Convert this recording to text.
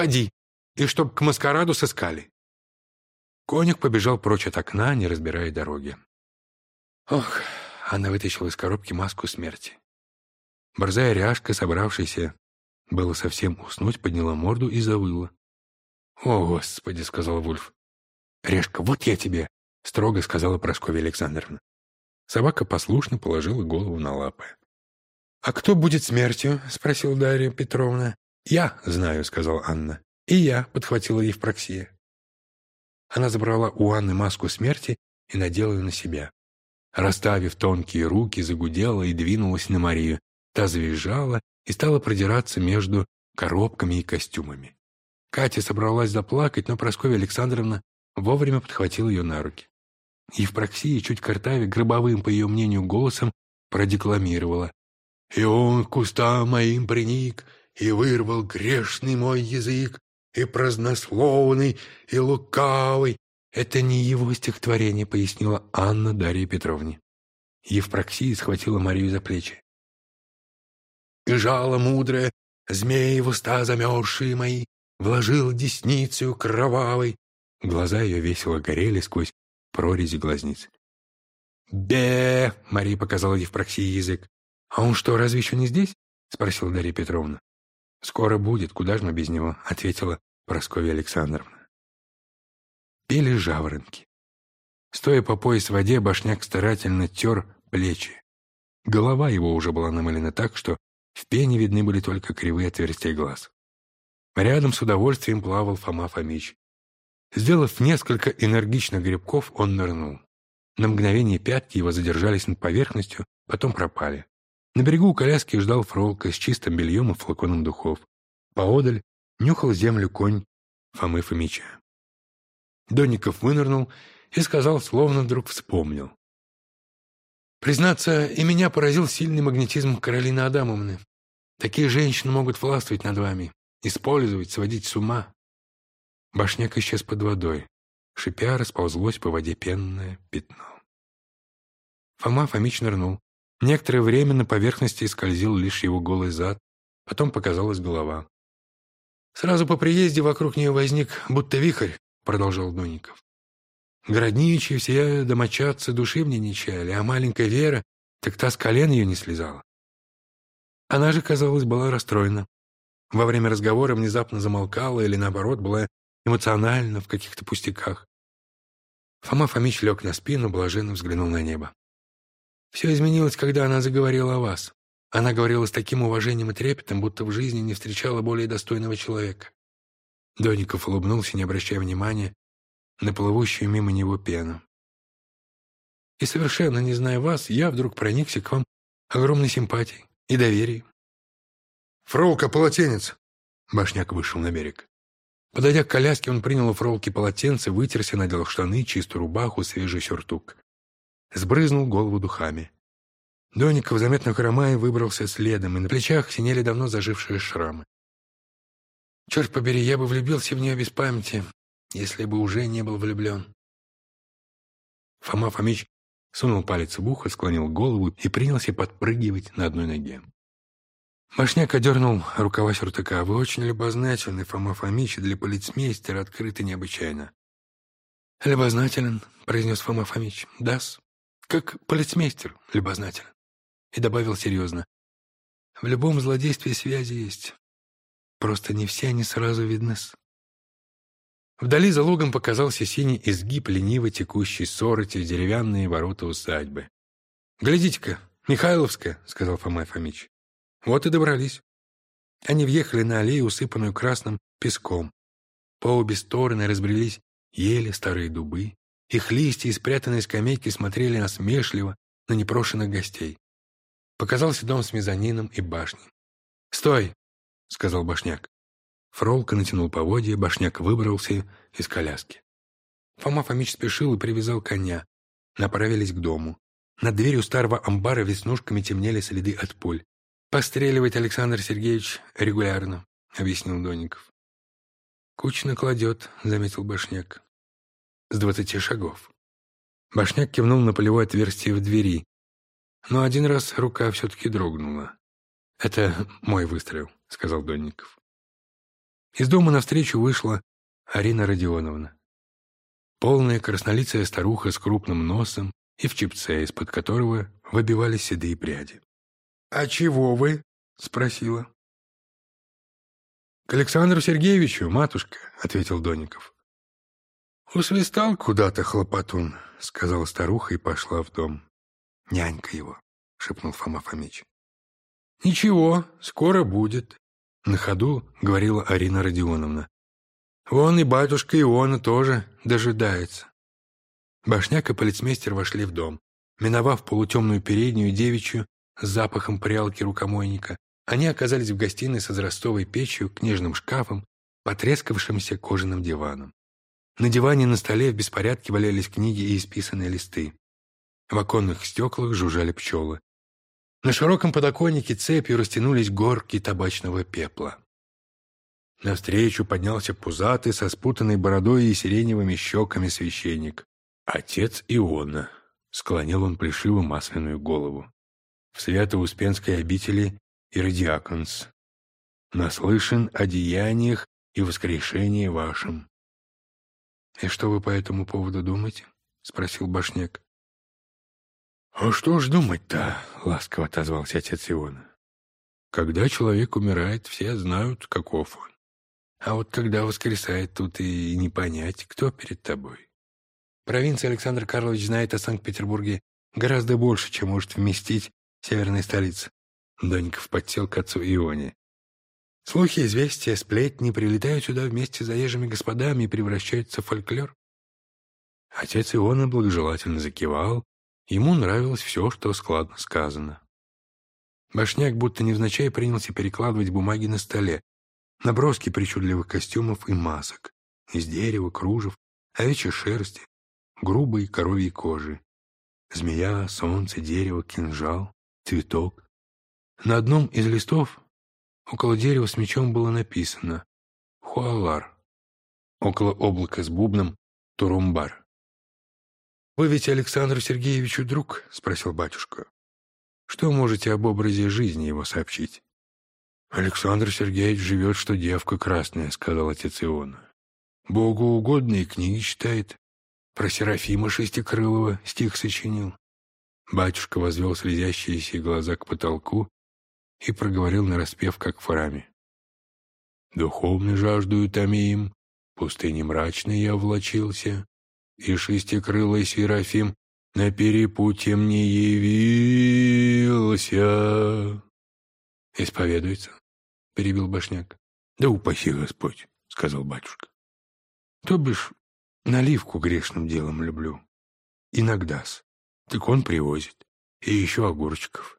Поди, и чтоб к маскараду сыскали. Коник побежал прочь от окна, не разбирая дороги. Ох, она вытащила из коробки маску смерти. Борзая ряжка, собравшаяся было совсем уснуть, подняла морду и завыла. «О, Господи!» — сказал Вульф. «Решка, вот я тебе!» — строго сказала Прасковья Александровна. Собака послушно положила голову на лапы. «А кто будет смертью?» — спросила Дарья Петровна. «Я знаю», — сказала Анна. «И я», — подхватила Евпроксия. Она забрала у Анны маску смерти и надела ее на себя. Расставив тонкие руки, загудела и двинулась на Марию. Та завизжала и стала продираться между коробками и костюмами. Катя собралась заплакать, но Прасковья Александровна вовремя подхватила ее на руки. Евпроксия, чуть картаве, гробовым, по ее мнению, голосом продекламировала. «И он к кустам моим приник, и вырвал грешный мой язык, и празднословный, и лукавый». «Это не его стихотворение», — пояснила Анна Дарье Петровне. Евпроксия схватила Марию за плечи. «И жало мудрое, змеи в уста замерзшие мои, вложил десницу кровавой». Глаза ее весело горели сквозь прорези глазниц. «Бе!» — Мария показала Евпроксии язык. «А он что, разве еще не здесь?» — спросила Дарья Петровна. «Скоро будет, куда же мы без него?» — ответила Прасковья Александровна. Пели жаворонки. Стоя по пояс в воде, башняк старательно тер плечи. Голова его уже была намылена так, что в пене видны были только кривые отверстия глаз. Рядом с удовольствием плавал Фома Фомич. Сделав несколько энергичных грибков, он нырнул. На мгновение пятки его задержались над поверхностью, потом пропали. На берегу у коляски ждал Фролка с чистым бельем и флаконом духов. Поодаль нюхал землю конь Фомы Фомича. Донников вынырнул и сказал, словно вдруг вспомнил. «Признаться, и меня поразил сильный магнетизм Каролины Адамовны. Такие женщины могут властвовать над вами, использовать, сводить с ума. Башняк исчез под водой. Шипя, расползлось по воде пенное пятно. Фома Фомич нырнул. Некоторое время на поверхности скользил лишь его голый зад, потом показалась голова. «Сразу по приезде вокруг нее возник будто вихрь», — продолжал Дуников. «Городничие, все домочадцы души мне не чаяли, а маленькая Вера, так та с колен ее не слезала. Она же, казалось, была расстроена. Во время разговора внезапно замолкала или, наоборот, была эмоционально, в каких-то пустяках. Фома Фомич лег на спину, блаженно взглянул на небо. Все изменилось, когда она заговорила о вас. Она говорила с таким уважением и трепетом, будто в жизни не встречала более достойного человека. Доников улыбнулся, не обращая внимания на плывущую мимо него пену. И совершенно не зная вас, я вдруг проникся к вам огромной симпатией и доверием. «Фролка, полотенец!» Башняк вышел на берег. Подойдя к коляске, он принял у фролки полотенце, вытерся, надел штаны, чистую рубаху, свежий сюртук. Сбрызнул голову духами. Доников, заметно хромая, выбрался следом, и на плечах синели давно зажившие шрамы. Черт побери, я бы влюбился в нее без памяти, если бы уже не был влюблен. Фома Фомич сунул палец в ухо, склонил голову и принялся подпрыгивать на одной ноге. Башняк одернул рукава сюртака. «Вы очень любознательны, Фома Фомич, для полицмейстера открыты необычайно». «Любознателен», — произнес Фома Фомич. «Да-с, как полицмейстер любознателен». И добавил серьезно. «В любом злодействе связи есть. Просто не все они сразу видны-с». Вдали за лугом показался синий изгиб лениво текущей сороти деревянные ворота усадьбы. «Глядите-ка, Михайловская», — сказал Фома Фомич. Вот и добрались. Они въехали на аллею, усыпанную красным песком. По обе стороны разбрелись ели, старые дубы. Их листья и спрятанные скамейки смотрели насмешливо на непрошенных гостей. Показался дом с мезонином и башней. «Стой!» — сказал Башняк. Фролка натянул поводья, Башняк выбрался из коляски. Фома Фомич спешил и привязал коня. Направились к дому. Над дверью старого амбара веснушками темнели следы от пуль. «Постреливать Александр Сергеевич регулярно», — объяснил Доников. «Кучно кладет», — заметил Башняк. «С двадцати шагов». Башняк кивнул на полевое отверстие в двери, но один раз рука все-таки дрогнула. «Это мой выстрел», — сказал Донников. Из дома навстречу вышла Арина Родионовна. Полная краснолицая старуха с крупным носом и в чепце, из-под которого выбивались седые пряди. «А чего вы?» — спросила. «К Александру Сергеевичу, матушка», — ответил Доников. «Усвистал куда-то хлопотун», — сказала старуха и пошла в дом. «Нянька его», — шепнул Фома Фомич. «Ничего, скоро будет», — на ходу говорила Арина Родионовна. «Вон и батюшка Иона тоже дожидается». Башняк и полицмейстер вошли в дом. Миновав полутемную переднюю девичью с запахом прялки рукомойника, они оказались в гостиной с израстовой печью, книжным шкафом, потрескавшимся кожаным диваном. На диване на столе в беспорядке валялись книги и исписанные листы. В оконных стеклах жужжали пчелы. На широком подоконнике цепью растянулись горки табачного пепла. Навстречу поднялся пузатый, со спутанной бородой и сиреневыми щеками священник. «Отец Иона», — склонил он плешиво масляную голову. «В Свято-Успенской обители Иродиаконс. Наслышан о деяниях и воскрешении вашем». «И что вы по этому поводу думаете?» — спросил Башняк. «А что ж думать-то?» — ласково отозвался отец Иона. «Когда человек умирает, все знают, каков он. А вот когда воскресает, тут и не понять, кто перед тобой. Провинция Александр Карлович знает о Санкт-Петербурге гораздо больше, чем может вместить северная столица. Доньков подсел к отцу Ионе. Слухи, известия, сплетни прилетают сюда вместе с заезжими господами и превращаются в фольклор. Отец Иона благожелательно закивал. Ему нравилось все, что складно сказано. Башняк будто невзначай принялся перекладывать бумаги на столе. Наброски причудливых костюмов и масок. Из дерева, кружев, овечьей шерсти, грубой коровьей кожи. Змея, солнце, дерево, кинжал, цветок. На одном из листов около дерева с мечом было написано «Хуалар». Около облака с бубном «Турумбар». «Вы ведь Александру Сергеевичу друг?» — спросил батюшка. «Что можете об образе жизни его сообщить?» «Александр Сергеевич живет, что девка красная», — сказал отец Иона. «Богу угодные книги читает, про Серафима Шестикрылова стих сочинил. Батюшка возвел слезящиеся глаза к потолку и проговорил нараспев, как в храме. «Духовно жаждую томим, пустыне мрачной я влачился, и шестикрылый Серафим на перепутье мне явился». «Исповедуется», — перебил Башняк. «Да упаси Господь», — сказал батюшка. «То бишь, Наливку грешным делом люблю. Иногда-с. Так он привозит. И еще огурчиков.